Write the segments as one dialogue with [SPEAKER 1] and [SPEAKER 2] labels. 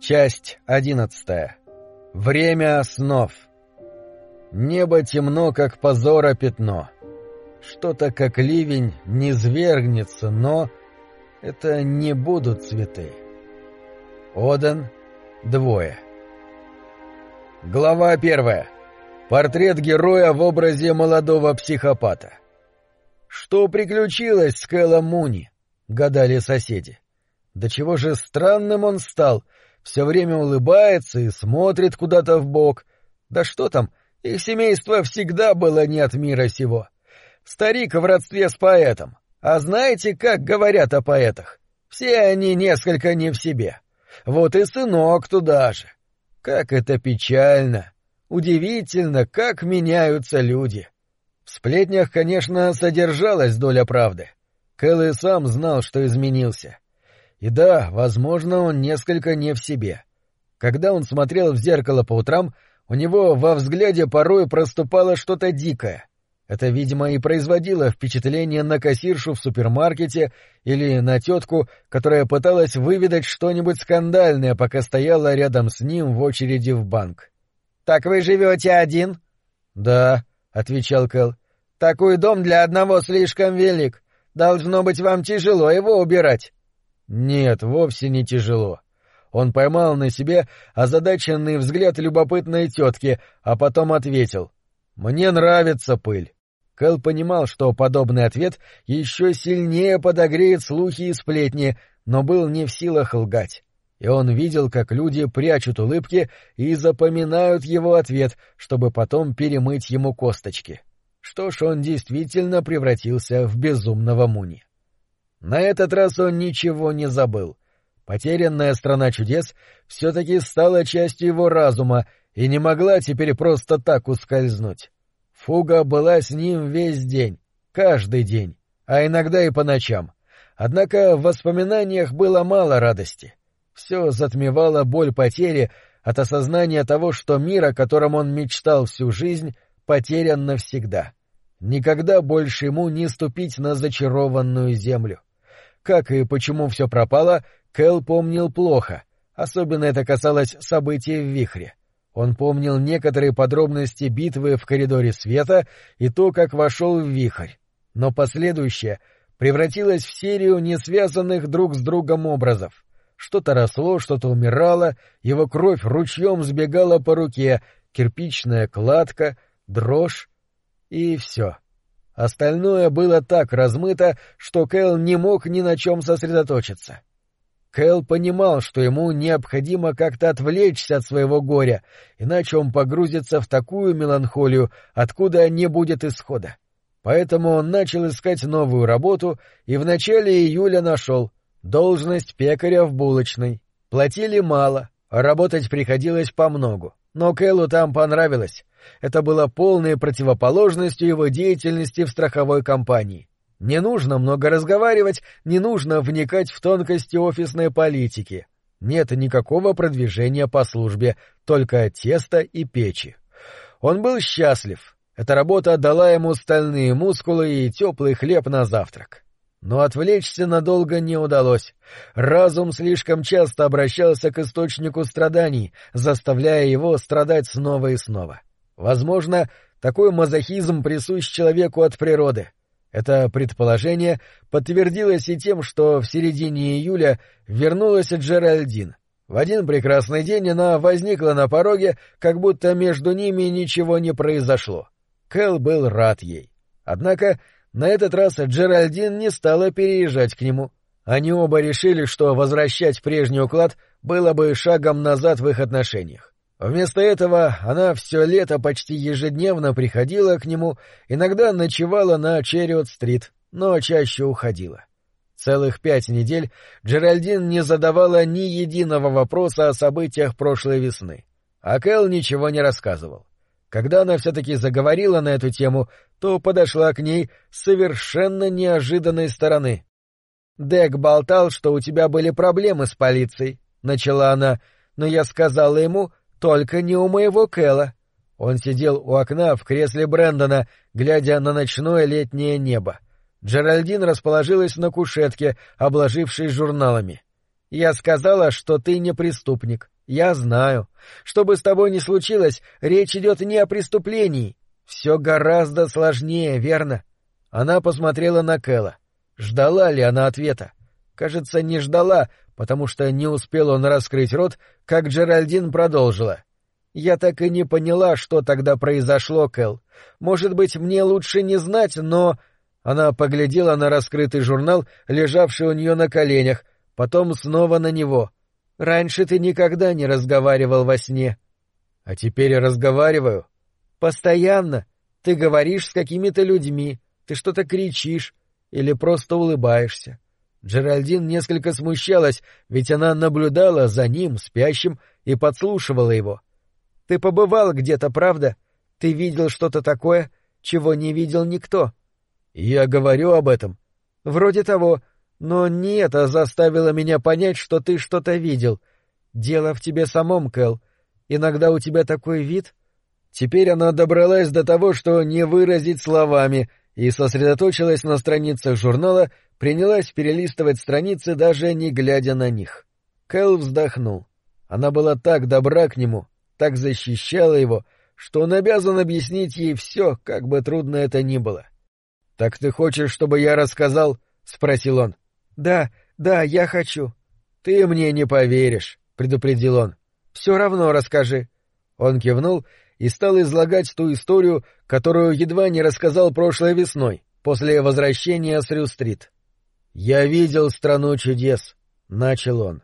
[SPEAKER 1] Часть одиннадцатая. Время снов. Небо темно, как позора пятно. Что-то, как ливень, не звергнется, но это не будут цветы. Одан. Двое. Глава первая. Портрет героя в образе молодого психопата. Что приключилось с Кэллом Муни? Гадали соседи. До чего же странным он стал, все время улыбается и смотрит куда-то в бок. Да что там, их семейство всегда было не от мира сего. Старик в родстве с поэтом. А знаете, как говорят о поэтах? Все они несколько не в себе. Вот и сынок туда же. Как это печально! Удивительно, как меняются люди. В сплетнях, конечно, содержалась доля правды. Кэл и сам знал, что изменился. И да, возможно, он несколько не в себе. Когда он смотрел в зеркало по утрам, у него во взгляде порой проступало что-то дикое. Это, видимо, и производило впечатление на кассиршу в супермаркете или на тетку, которая пыталась выведать что-нибудь скандальное, пока стояла рядом с ним в очереди в банк. «Так вы живете один?» «Да», — отвечал Кэл. «Такой дом для одного слишком велик. Должно быть, вам тяжело его убирать». «Нет, вовсе не тяжело». Он поймал на себе озадаченный взгляд любопытной тетки, а потом ответил. «Мне нравится пыль». Кэл понимал, что подобный ответ еще сильнее подогреет слухи и сплетни, но был не в силах лгать. И он видел, как люди прячут улыбки и запоминают его ответ, чтобы потом перемыть ему косточки. Что ж, он действительно превратился в безумного Муни. На этот раз он ничего не забыл. Потерянная страна чудес все-таки стала частью его разума и не могла теперь просто так ускользнуть. Фуга была с ним весь день, каждый день, а иногда и по ночам. Однако в воспоминаниях было мало радости. Все затмевало боль потери от осознания того, что мир, о котором он мечтал всю жизнь, потерян навсегда. Никогда больше ему не ступить на зачарованную землю. Как и почему все пропало, Кэл помнил плохо, особенно это касалось событий в вихре. Он помнил некоторые подробности битвы в коридоре света и то, как вошел в вихрь. Но последующее превратилось в серию несвязанных друг с другом образов. Что-то росло, что-то умирало, его кровь ручьем сбегала по руке, кирпичная кладка, дрожь и все. Остальное было так размыто, что Кэл не мог ни на чем сосредоточиться. Кэл понимал, что ему необходимо как-то отвлечься от своего горя, иначе он погрузится в такую меланхолию, откуда не будет исхода. Поэтому он начал искать новую работу и в начале июля нашел должность пекаря в булочной. Платили мало, работать приходилось по многу. Но Кэлу там понравилось. Это было полной противоположностью его деятельности в страховой компании. Не нужно много разговаривать, не нужно вникать в тонкости офисной политики. Нет никакого продвижения по службе, только тесто и печи. Он был счастлив. Эта работа дала ему стальные мускулы и теплый хлеб на завтрак. Но отвлечься надолго не удалось. Разум слишком часто обращался к источнику страданий, заставляя его страдать снова и снова. Возможно, такой мазохизм присущ человеку от природы — это предположение подтвердилось и тем, что в середине июля вернулась Джеральдин. В один прекрасный день она возникла на пороге, как будто между ними ничего не произошло. Кэл был рад ей. Однако на этот раз Джеральдин не стала переезжать к нему. Они оба решили, что возвращать прежний уклад было бы шагом назад в их отношениях. Вместо этого она все лето почти ежедневно приходила к нему, иногда ночевала на Черриот-стрит, но чаще уходила. Целых пять недель Джеральдин не задавала ни единого вопроса о событиях прошлой весны, а Кэл ничего не рассказывал. Когда она все-таки заговорила на эту тему, то подошла к ней с совершенно неожиданной стороны. «Дек болтал, что у тебя были проблемы с полицией», — начала она, — «но я сказала ему, только не у моего Кэла. Он сидел у окна в кресле Брэндона, глядя на ночное летнее небо. Джеральдин расположилась на кушетке, обложившись журналами. Я сказала, что ты не преступник. Я знаю. Что бы с тобой ни случилось, речь идет не о преступлении. Все гораздо сложнее, верно? Она посмотрела на Кэла. Ждала ли она ответа? Кажется, не ждала, потому что не успел он раскрыть рот, как Джеральдин продолжила. Я так и не поняла, что тогда произошло, Кэл. Может быть, мне лучше не знать, но... Она поглядела на раскрытый журнал, лежавший у нее на коленях, потом снова на него. Раньше ты никогда не разговаривал во сне. А теперь разговариваю. Постоянно. Ты говоришь с какими-то людьми, ты что-то кричишь или просто улыбаешься. Джеральдин несколько смущалась, ведь она наблюдала за ним, спящим, и подслушивала его. Ты побывал где-то, правда? Ты видел что-то такое, чего не видел никто. Я говорю об этом. Вроде того, но не это заставило меня понять, что ты что-то видел. Дело в тебе самом, Кэл. Иногда у тебя такой вид. Теперь она добралась до того, что не выразить словами, и сосредоточилась на страницах журнала, принялась перелистывать страницы, даже не глядя на них. Кэл вздохнул. Она была так добра к нему, так защищала его, что он обязан объяснить ей все, как бы трудно это ни было. — Так ты хочешь, чтобы я рассказал? — спросил он. «Да, да, я хочу». «Ты мне не поверишь», — предупредил он. «Все равно расскажи». Он кивнул и стал излагать ту историю, которую едва не рассказал прошлой весной, после возвращения с Рю-стрит. «Я видел страну чудес», — начал он.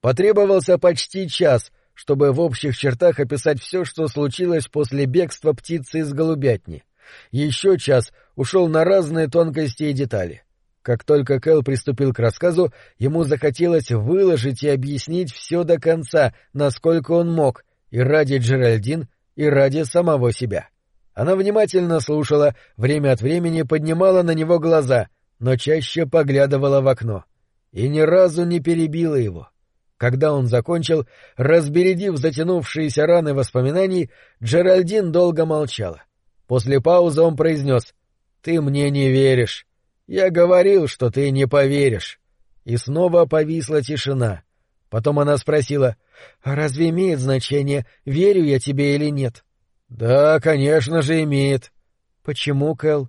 [SPEAKER 1] Потребовался почти час, чтобы в общих чертах описать все, что случилось после бегства птицы из голубятни. Еще час ушел на разные тонкости и детали. Как только Кэл приступил к рассказу, ему захотелось выложить и объяснить все до конца, насколько он мог, и ради Джеральдин, и ради самого себя. Она внимательно слушала, время от времени поднимала на него глаза, но чаще поглядывала в окно. И ни разу не перебила его. Когда он закончил, разбередив затянувшиеся раны воспоминаний, Джеральдин долго молчала. После паузы он произнес «Ты мне не веришь». Я говорил, что ты не поверишь. И снова повисла тишина. Потом она спросила, «А разве имеет значение, верю я тебе или нет?» «Да, конечно же, имеет». «Почему, Кэл?»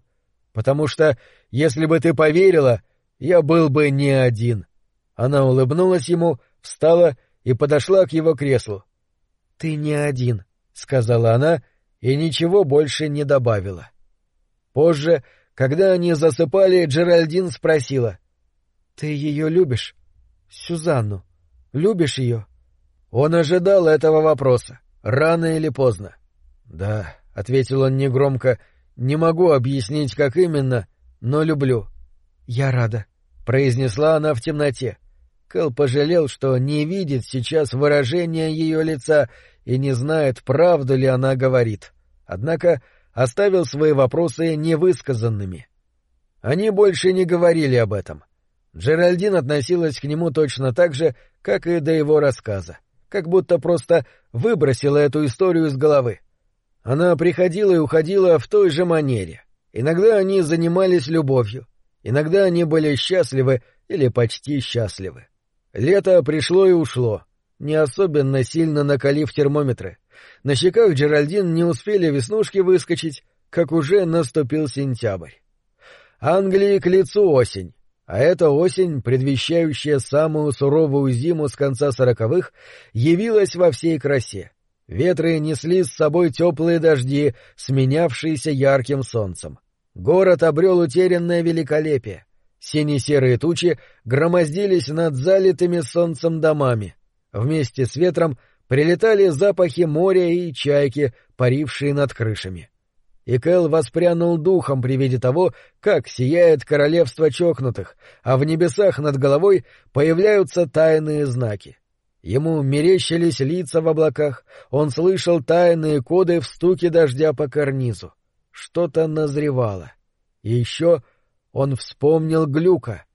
[SPEAKER 1] «Потому что, если бы ты поверила, я был бы не один». Она улыбнулась ему, встала и подошла к его креслу. «Ты не один», — сказала она и ничего больше не добавила. Позже когда они засыпали, Джеральдин спросила. — Ты ее любишь? Сюзанну. Любишь ее? Он ожидал этого вопроса, рано или поздно. — Да, — ответил он негромко, — не могу объяснить, как именно, но люблю. — Я рада, — произнесла она в темноте. Кэл пожалел, что не видит сейчас выражения ее лица и не знает, правду ли она говорит. Однако оставил свои вопросы невысказанными. Они больше не говорили об этом. Джеральдин относилась к нему точно так же, как и до его рассказа, как будто просто выбросила эту историю из головы. Она приходила и уходила в той же манере. Иногда они занимались любовью, иногда они были счастливы или почти счастливы. Лето пришло и ушло, не особенно сильно накалив термометры — на щеках Джеральдин не успели веснушки выскочить, как уже наступил сентябрь. Англии к лицу осень, а эта осень, предвещающая самую суровую зиму с конца сороковых, явилась во всей красе. Ветры несли с собой теплые дожди, сменявшиеся ярким солнцем. Город обрел утерянное великолепие. Сине-серые тучи громоздились над залитыми солнцем домами. Вместе с ветром прилетали запахи моря и чайки, парившие над крышами. И Кэл воспрянул духом при виде того, как сияет королевство чокнутых, а в небесах над головой появляются тайные знаки. Ему мерещились лица в облаках, он слышал тайные коды в стуке дождя по карнизу. Что-то назревало. И еще он вспомнил Глюка.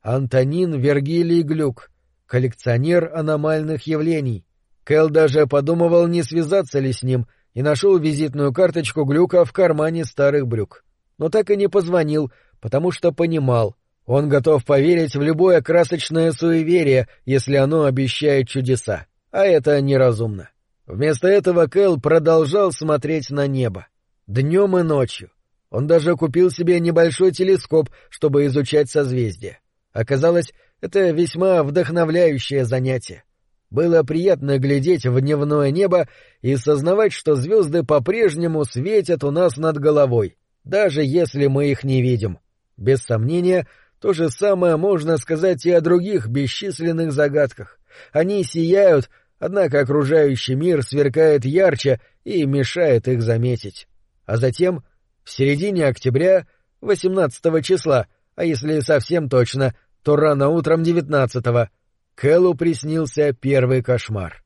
[SPEAKER 1] Антонин Вергилий Глюк, коллекционер аномальных явлений, Кэл даже подумывал, не связаться ли с ним, и нашел визитную карточку Глюка в кармане старых брюк. Но так и не позвонил, потому что понимал, Он готов поверить в любое красочное суеверие, если оно обещает чудеса. А это неразумно. Вместо этого Кэл продолжал смотреть на небо. Днем и ночью. Он даже купил себе небольшой телескоп, чтобы изучать созвездия. Оказалось, это весьма вдохновляющее занятие. Было приятно глядеть в дневное небо и сознавать, что звезды по-прежнему светят у нас над головой, даже если мы их не видим. Без сомнения, то же самое можно сказать и о других бесчисленных загадках. Они сияют, однако окружающий мир сверкает ярче и мешает их заметить. А затем, в середине октября, 18 числа, а если совсем точно, то рано утром 19-го, Кэллу приснился первый кошмар.